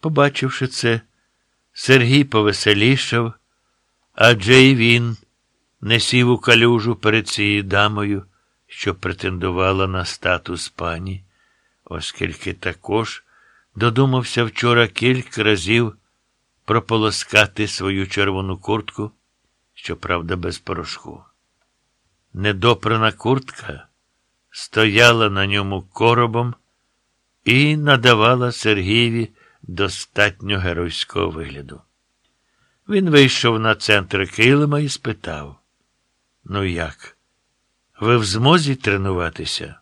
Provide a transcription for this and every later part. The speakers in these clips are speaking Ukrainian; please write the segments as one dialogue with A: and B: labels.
A: Побачивши це, Сергій повеселішав, адже й він не сів у калюжу перед цією дамою, що претендувала на статус пані, оскільки також додумався вчора кілька разів прополоскати свою червону куртку, щоправда, без порошку. Недопрана куртка стояла на ньому коробом і надавала Сергієві достатньо геройського вигляду. Він вийшов на центр килима і спитав: Ну як? Ви в змозі тренуватися?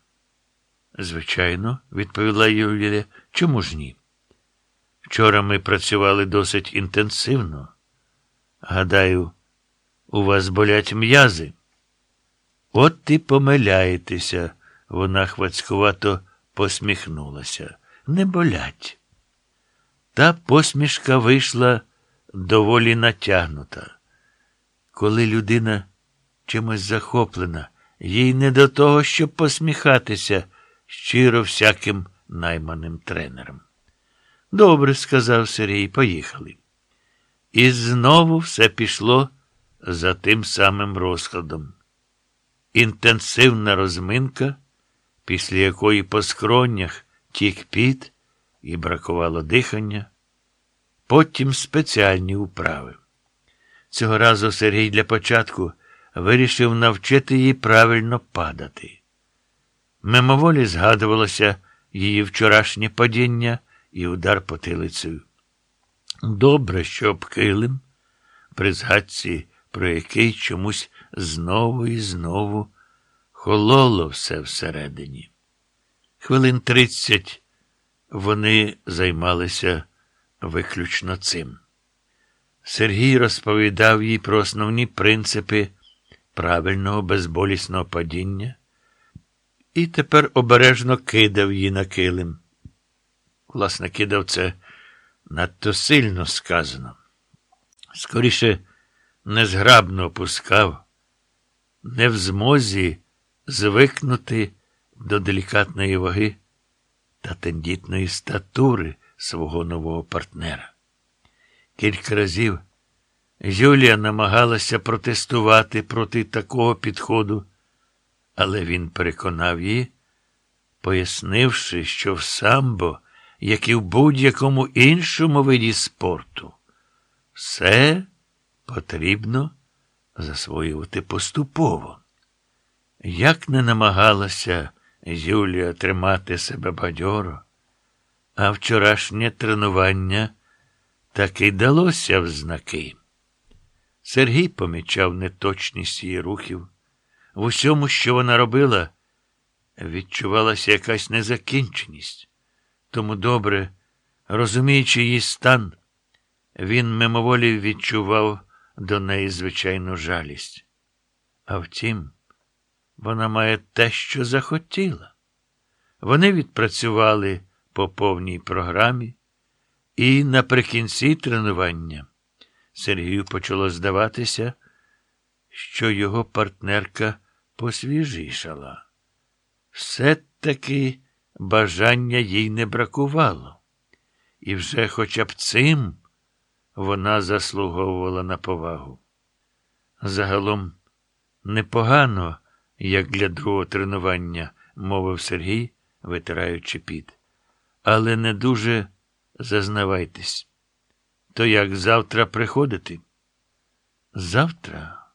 A: Звичайно, відповіла Юлія. Чому ж ні? Вчора ми працювали досить інтенсивно. Гадаю, у вас болять м'язи. От і помиляєтеся, вона хвацькувато посміхнулася. Не болять. Та посмішка вийшла доволі натягнута. Коли людина чимось захоплена, їй не до того, щоб посміхатися щиро всяким найманим тренером. Добре, сказав Сергій, поїхали. І знову все пішло за тим самим розкладом. Інтенсивна розминка, після якої по скронях тік піт і бракувало дихання, потім спеціальні управи. Цього разу Сергій для початку вирішив навчити її правильно падати. Мимоволі згадувалося її вчорашнє падіння і удар потилицею. Добре, що об при згадці, про який чомусь знову і знову хололо все всередині. Хвилин тридцять вони займалися виключно цим. Сергій розповідав їй про основні принципи правильного безболісного падіння і тепер обережно кидав її на килим. Власне, кидав це надто сильно сказано. Скоріше, незграбно опускав, не в змозі звикнути до делікатної ваги та тендітної статури свого нового партнера. Кілька разів Юлія намагалася протестувати проти такого підходу, але він переконав її, пояснивши, що в самбо, як і в будь-якому іншому виді спорту, все потрібно засвоювати поступово. Як не намагалася Юлія тримати себе бадьоро, а вчорашнє тренування таки далося в знаки. Сергій помічав неточність її рухів. В усьому, що вона робила, відчувалася якась незакінченість. Тому добре, розуміючи її стан, він мимоволі відчував до неї звичайну жалість. А втім, вона має те, що захотіла. Вони відпрацювали по повній програмі, і наприкінці тренування Сергію почало здаватися, що його партнерка посвіжішала. Все-таки бажання їй не бракувало, і вже хоча б цим вона заслуговувала на повагу. Загалом непогано, як для другого тренування, мовив Сергій, витираючи піт. Але не дуже зазнавайтесь. То як завтра приходити? Завтра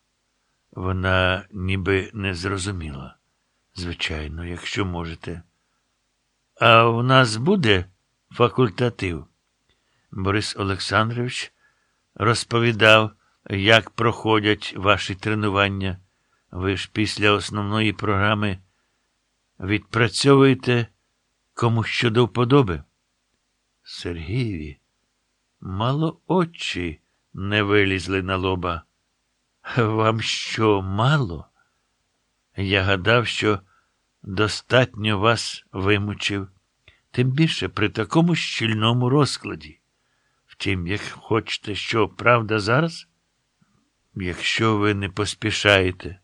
A: вона ніби не зрозуміла. Звичайно, якщо можете. А у нас буде факультатив. Борис Олександрович розповідав, як проходять ваші тренування. Ви ж після основної програми відпрацьовуєте кому що до вподоби. Сергієві мало очі не вилізли на лоба. Вам що мало? Я гадав, що достатньо вас вимучив, тим більше при такому щільному розкладі. Втім, як хочете, що правда зараз? Якщо ви не поспішаєте.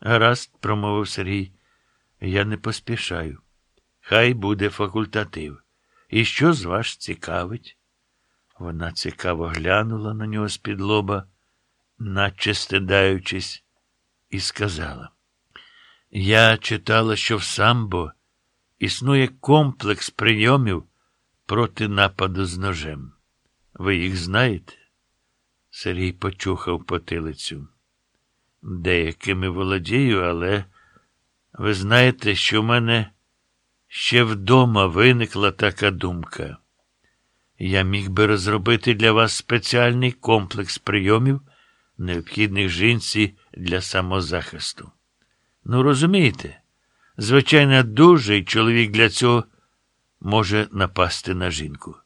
A: Гаразд, промовив Сергій, я не поспішаю. Хай буде факультатив. І що з вас цікавить? Вона цікаво глянула на нього з-під лоба, наче стидаючись, і сказала. Я читала, що в самбо існує комплекс прийомів проти нападу з ножем. Ви їх знаєте? Сергій почухав потилицю. Деякими володію, але ви знаєте, що в мене ще вдома виникла така думка. Я міг би розробити для вас спеціальний комплекс прийомів, необхідних жінці для самозахисту. Ну, розумієте, звичайно, дужий чоловік для цього може напасти на жінку.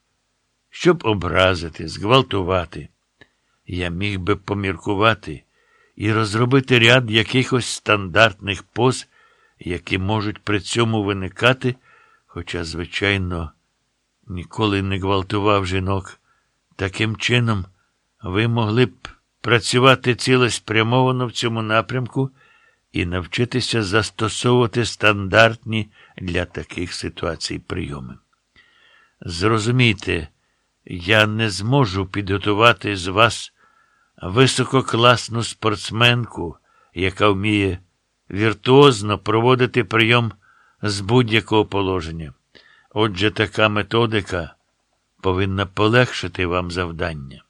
A: Щоб образити, зґвалтувати, я міг би поміркувати і розробити ряд якихось стандартних поз, які можуть при цьому виникати, хоча, звичайно, ніколи не гвалтував жінок. Таким чином, ви могли б працювати цілеспрямовано в цьому напрямку і навчитися застосовувати стандартні для таких ситуацій прийоми. Зрозумійте, я не зможу підготувати з вас висококласну спортсменку, яка вміє віртуозно проводити прийом з будь-якого положення. Отже, така методика повинна полегшити вам завдання.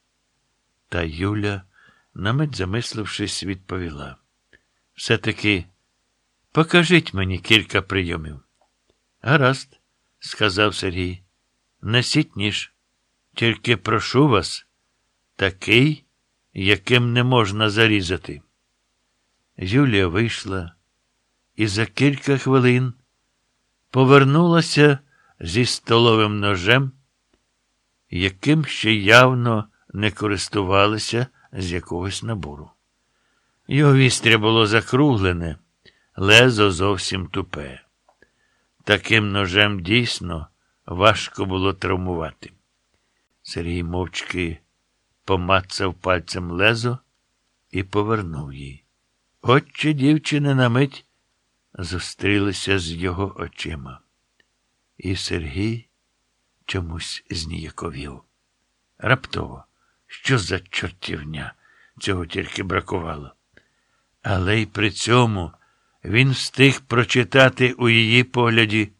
A: Та Юля, намить замислившись, відповіла. Все-таки покажіть мені кілька прийомів. Гаразд, сказав Сергій. Несіть ніж. Тільки прошу вас, такий, яким не можна зарізати. Юлія вийшла і за кілька хвилин повернулася зі столовим ножем, яким ще явно не користувалися з якогось набору. Його вістря було закруглене, лезо зовсім тупе. Таким ножем дійсно важко було травмувати. Сергій мовчки помацав пальцем лезо і повернув їй. Очі дівчини на мить зустрілися з його очима. І Сергій чомусь зніяковів. Раптово, що за чортівня, цього тільки бракувало. Але й при цьому він встиг прочитати у її погляді.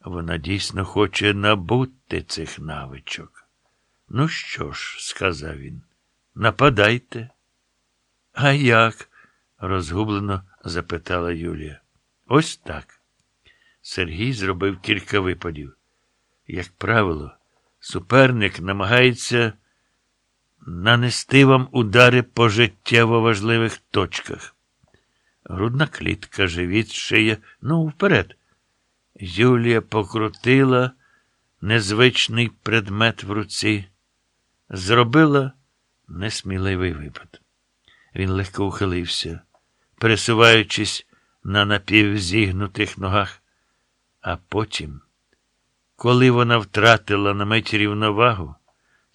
A: Вона дійсно хоче набути цих навичок. Ну що ж, сказав він, нападайте. А як? розгублено запитала Юлія. Ось так. Сергій зробив кілька випадів. Як правило, суперник намагається нанести вам удари по життєво важливих точках. Грудна клітка, живіт, шия, ну, вперед. Юлія покрутила незвичний предмет в руці, зробила несміливий випад. Він легко ухилився, пересуваючись на напівзігнутих ногах, а потім, коли вона втратила на мить рівновагу,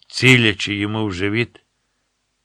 A: цілячи йому в живіт,